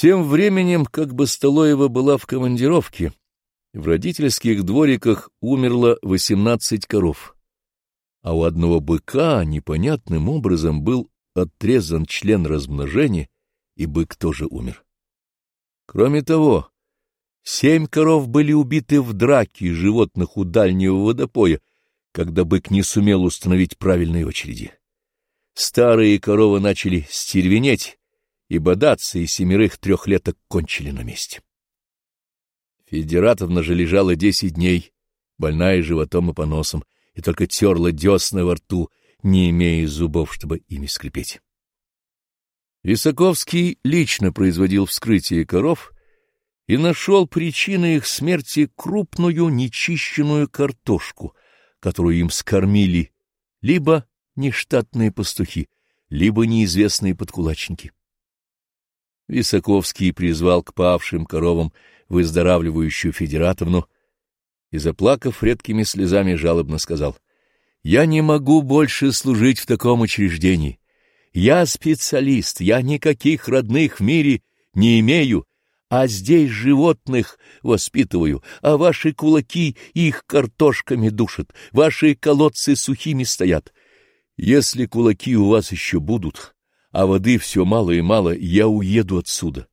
Тем временем, как бы Столоева была в командировке, в родительских двориках умерло восемнадцать коров, а у одного быка непонятным образом был отрезан член размножения, и бык тоже умер. Кроме того, семь коров были убиты в драке животных у дальнего водопоя, когда бык не сумел установить правильные очереди. Старые коровы начали стервенеть и бодаться, и семерых трехлеток кончили на месте. Федератовна же лежала десять дней, больная животом и поносом, и только терла десна во рту, не имея зубов, чтобы ими скрипеть. Висаковский лично производил вскрытие коров и нашел причиной их смерти крупную нечищенную картошку, которую им скормили либо нештатные пастухи, либо неизвестные подкулачники. Висаковский призвал к павшим коровам выздоравливающую Федератовну и, заплакав редкими слезами, жалобно сказал, «Я не могу больше служить в таком учреждении. Я специалист, я никаких родных в мире не имею, а здесь животных воспитываю, а ваши кулаки их картошками душат, ваши колодцы сухими стоят. Если кулаки у вас еще будут, а воды все мало и мало, я уеду отсюда.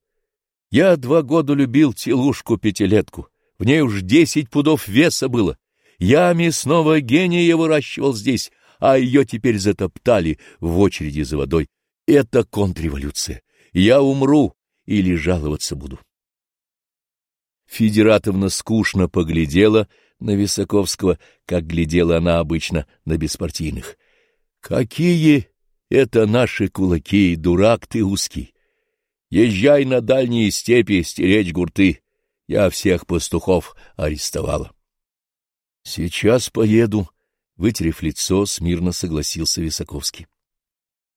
Я два года любил телушку-пятилетку, в ней уж десять пудов веса было. Я мясного гения выращивал здесь, а ее теперь затоптали в очереди за водой. Это контрреволюция. Я умру или жаловаться буду. Федератовна скучно поглядела на Висаковского, как глядела она обычно на беспартийных. Какие это наши кулаки, дурак ты узкий! Езжай на дальние степи стеречь гурты. Я всех пастухов арестовала. Сейчас поеду, Вытерев лицо, смирно согласился Висаковский.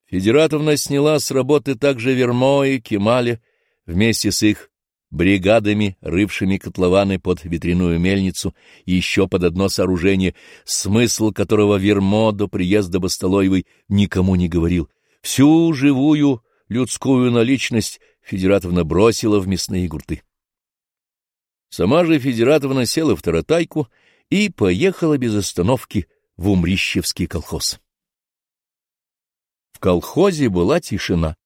Федератовна сняла с работы также Вермо и Кемаля вместе с их бригадами, рывшими котлованы под ветряную мельницу и еще под одно сооружение, смысл которого Вермо до приезда Бастолоевой никому не говорил. Всю живую людскую наличность Федератовна бросила в мясные гурты. Сама же Федератовна села в таратайку и поехала без остановки в Умрищевский колхоз. В колхозе была тишина.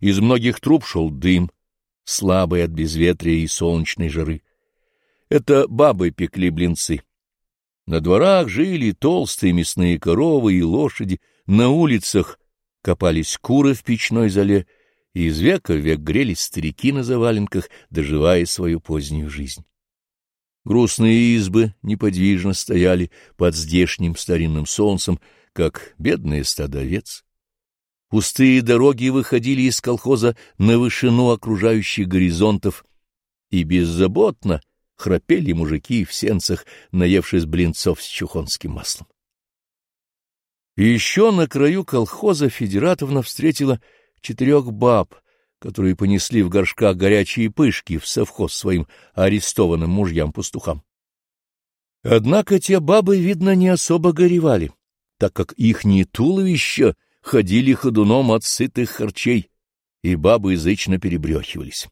Из многих труб шел дым, слабый от безветрия и солнечной жары. Это бабы пекли блинцы. На дворах жили толстые мясные коровы и лошади, на улицах копались куры в печной зале, и из века в век грелись старики на заваленках, доживая свою позднюю жизнь. Грустные избы неподвижно стояли под здешним старинным солнцем, как бедные стадо овец. Пустые дороги выходили из колхоза на вышину окружающих горизонтов, и беззаботно храпели мужики в сенцах, наевшись блинцов с чухонским маслом. Еще на краю колхоза Федератовна встретила четырех баб, которые понесли в горшках горячие пышки в совхоз своим арестованным мужьям-пастухам. Однако те бабы, видно, не особо горевали, так как ихние туловища ходили ходуном от сытых харчей, и бабы язычно перебрехивались.